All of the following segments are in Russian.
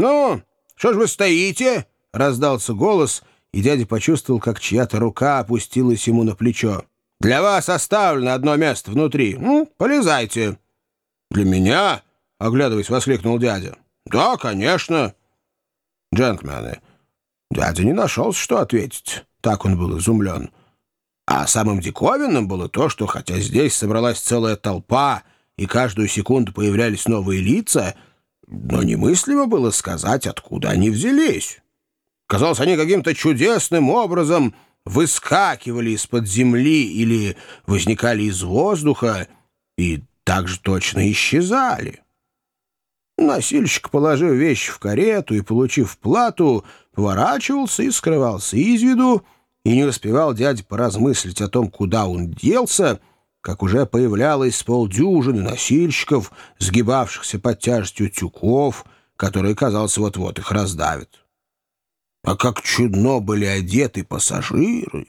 «Ну, что ж вы стоите?» — раздался голос, и дядя почувствовал, как чья-то рука опустилась ему на плечо. «Для вас оставлено одно место внутри. Ну, полезайте». «Для меня?» — оглядываясь, воскликнул дядя. «Да, конечно». «Джентльмены». Дядя не нашелся, что ответить. Так он был изумлен. А самым диковинным было то, что хотя здесь собралась целая толпа, и каждую секунду появлялись новые лица, но немыслимо было сказать, откуда они взялись. Казалось, они каким-то чудесным образом выскакивали из-под земли или возникали из воздуха и также точно исчезали. Носильщик, положив вещи в карету и получив плату, поворачивался и скрывался из виду, и не успевал дядя поразмыслить о том, куда он делся, как уже появлялось полдюжины носильщиков, сгибавшихся под тяжестью тюков, которые, казалось, вот-вот их раздавят. А как чудно были одеты пассажиры!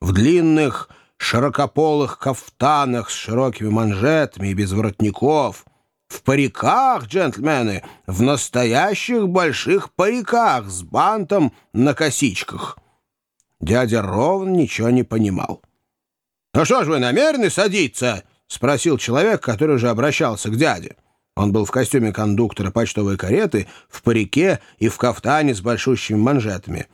В длинных широкополых кафтанах с широкими манжетами и без воротников — в париках, джентльмены, в настоящих больших париках с бантом на косичках. Дядя ровно ничего не понимал. «Ну что ж вы намерены садиться?» — спросил человек, который уже обращался к дяде. Он был в костюме кондуктора почтовой кареты, в парике и в кафтане с большущими манжетами.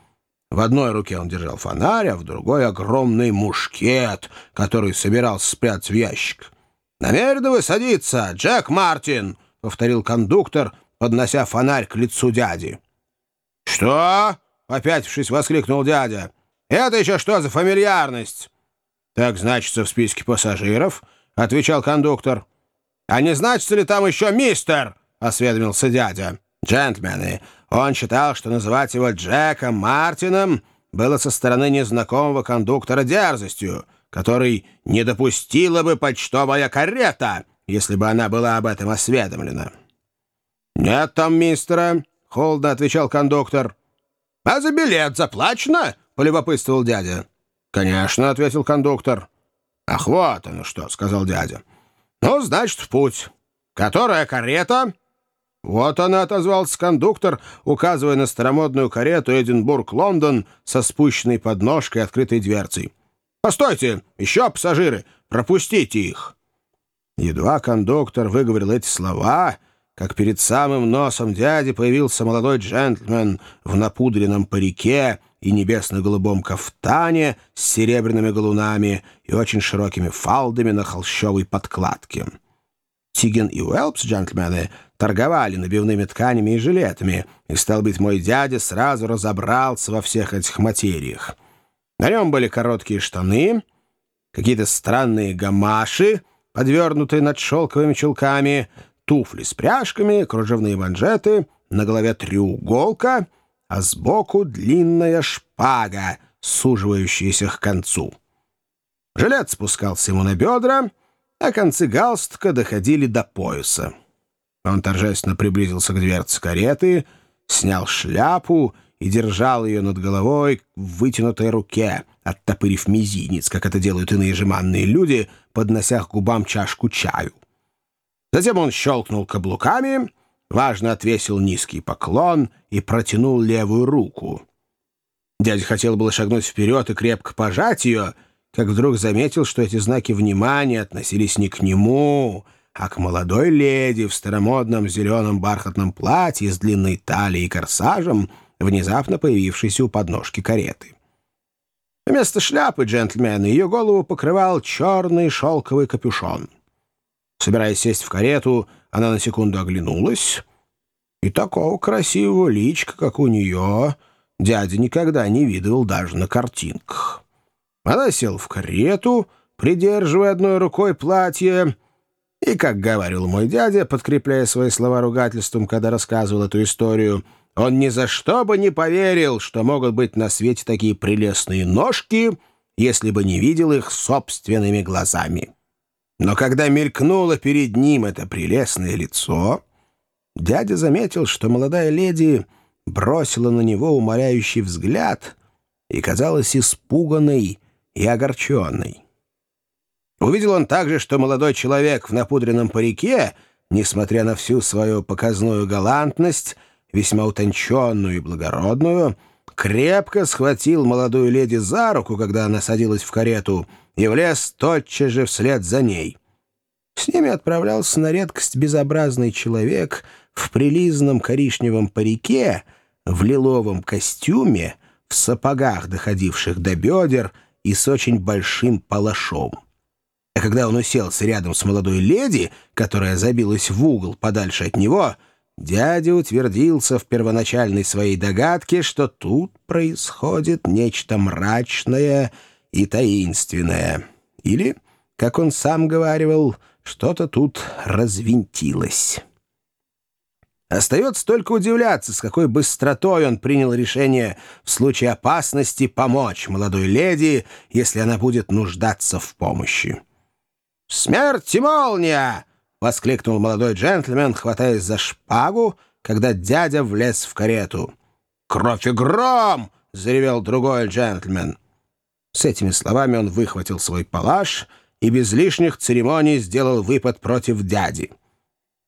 В одной руке он держал фонарь, а в другой — огромный мушкет, который собирался спрятать в ящик. «Намерены вы садиться, Джек Мартин?» — повторил кондуктор, поднося фонарь к лицу дяди. «Что?» — опятившись, воскликнул дядя. «Это еще что за фамильярность?» «Так значится в списке пассажиров», — отвечал кондуктор. «А не значится ли там еще мистер?» — осведомился дядя. «Джентльмены, он считал, что называть его Джеком Мартином было со стороны незнакомого кондуктора дерзостью, который не допустила бы почтовая карета, если бы она была об этом осведомлена. «Нет там мистера», — холодно отвечал кондуктор. «А за билет заплачено?» — полюбопытствовал дядя. «Конечно», — ответил кондуктор. «Ах, вот оно что», — сказал дядя. «Ну, значит, в путь. Которая карета?» «Вот она», — отозвался кондуктор, указывая на старомодную карету Эдинбург-Лондон со спущенной подножкой и открытой дверцей. «Постойте! Еще пассажиры! Пропустите их!» Едва кондуктор выговорил эти слова, как перед самым носом дяди появился молодой джентльмен в напудренном парике и небесно-голубом кафтане с серебряными галунами и очень широкими фалдами на холщовой подкладке. Тиген и Уэлпс, джентльмены, торговали набивными тканями и жилетами, и, стал быть, мой дядя сразу разобрался во всех этих материях — на нем были короткие штаны, какие-то странные гамаши, подвернутые над шелковыми чулками, туфли с пряжками, кружевные манжеты, на голове треуголка, а сбоку длинная шпага, суживающаяся к концу. Жилет спускался ему на бедра, а концы галстука доходили до пояса. Он торжественно приблизился к дверце кареты, снял шляпу и держал ее над головой в вытянутой руке, оттопырив мизинец, как это делают иные жеманные люди, поднося к губам чашку чаю. Затем он щелкнул каблуками, важно отвесил низкий поклон и протянул левую руку. Дядя хотел было шагнуть вперед и крепко пожать ее, как вдруг заметил, что эти знаки внимания относились не к нему, а к молодой леди в старомодном зеленом бархатном платье с длинной талией и корсажем, внезапно появившейся у подножки кареты. Вместо шляпы джентльмена ее голову покрывал черный шелковый капюшон. Собираясь сесть в карету, она на секунду оглянулась, и такого красивого личка, как у нее, дядя никогда не видывал даже на картинках. Она села в карету, придерживая одной рукой платье, и, как говорил мой дядя, подкрепляя свои слова ругательством, когда рассказывал эту историю — он ни за что бы не поверил, что могут быть на свете такие прелестные ножки, если бы не видел их собственными глазами. Но когда мелькнуло перед ним это прелестное лицо, дядя заметил, что молодая леди бросила на него умоляющий взгляд и казалась испуганной и огорченной. Увидел он также, что молодой человек в напудренном парике, несмотря на всю свою показную галантность, весьма утонченную и благородную, крепко схватил молодую леди за руку, когда она садилась в карету, и влез тотчас же вслед за ней. С ними отправлялся на редкость безобразный человек в прилизанном коричневом парике, в лиловом костюме, в сапогах, доходивших до бедер, и с очень большим палашом. А когда он уселся рядом с молодой леди, которая забилась в угол подальше от него, дядя утвердился в первоначальной своей догадке, что тут происходит нечто мрачное и таинственное. Или, как он сам говаривал, что-то тут развинтилось. Остается только удивляться, с какой быстротой он принял решение в случае опасности помочь молодой леди, если она будет нуждаться в помощи. «Смерть и молния!» — воскликнул молодой джентльмен, хватаясь за шпагу, когда дядя влез в карету. «Кровь и гром!» — заревел другой джентльмен. С этими словами он выхватил свой палаш и без лишних церемоний сделал выпад против дяди.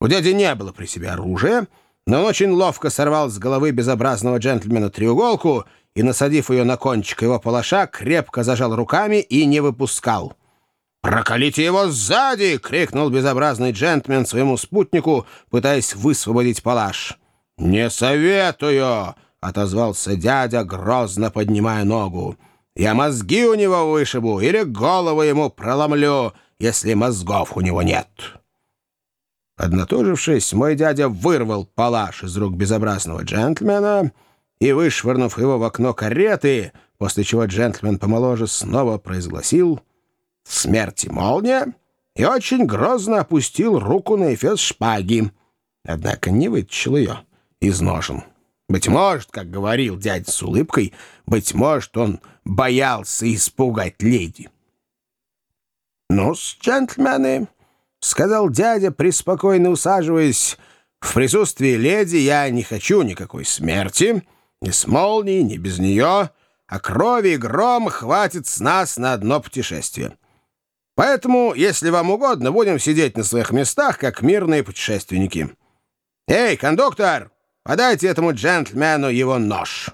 У дяди не было при себе оружия, но он очень ловко сорвал с головы безобразного джентльмена треуголку и, насадив ее на кончик его палаша, крепко зажал руками и не выпускал. «Прокалите его сзади!» — крикнул безобразный джентльмен своему спутнику, пытаясь высвободить палаш. «Не советую!» — отозвался дядя, грозно поднимая ногу. «Я мозги у него вышибу или голову ему проломлю, если мозгов у него нет». Поднатужившись, мой дядя вырвал палаш из рук безобразного джентльмена и, вышвырнув его в окно кареты, после чего джентльмен помоложе снова произгласил «Смерть и молния!» и очень грозно опустил руку на эфес шпаги, однако не вытащил ее из ножен. Быть может, как говорил дядя с улыбкой, быть может, он боялся испугать леди. «Ну-с, джентльмены!» — сказал дядя, преспокойно усаживаясь. «В присутствии леди я не хочу никакой смерти, ни с молнией, ни без нее, а крови и гром хватит с нас на одно путешествие. Поэтому, если вам угодно, будем сидеть на своих местах, как мирные путешественники. Эй, кондуктор, подайте этому джентльмену его нож».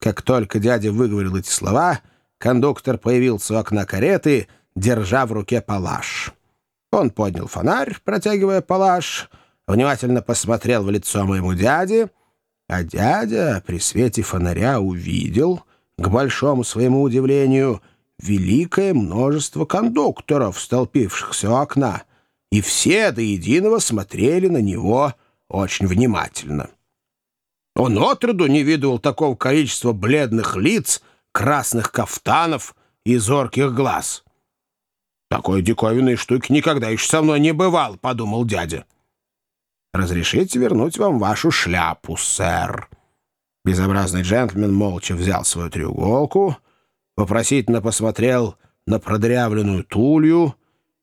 Как только дядя выговорил эти слова, кондуктор появился у окна кареты, держа в руке палаш. Он поднял фонарь, протягивая палаш, внимательно посмотрел в лицо моему дяде, а дядя при свете фонаря увидел, к большому своему удивлению, великое множество кондукторов, столпившихся у окна, и все до единого смотрели на него очень внимательно. Он отроду не видывал такого количества бледных лиц, красных кафтанов и зорких глаз. «Такой диковинной штуки никогда еще со мной не бывал», — подумал дядя. «Разрешите вернуть вам вашу шляпу, сэр». Безобразный джентльмен молча взял свою треуголку, вопросительно посмотрел на продрявленную тулью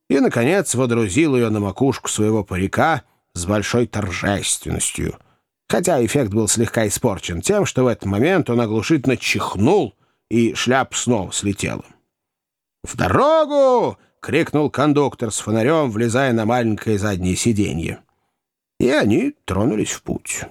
и, наконец, водрузил ее на макушку своего парика с большой торжественностью, хотя эффект был слегка испорчен тем, что в этот момент он оглушительно чихнул, и шляпа снова слетела. «В дорогу!» — крикнул кондуктор с фонарем, влезая на маленькое заднее сиденье. И они тронулись в путь.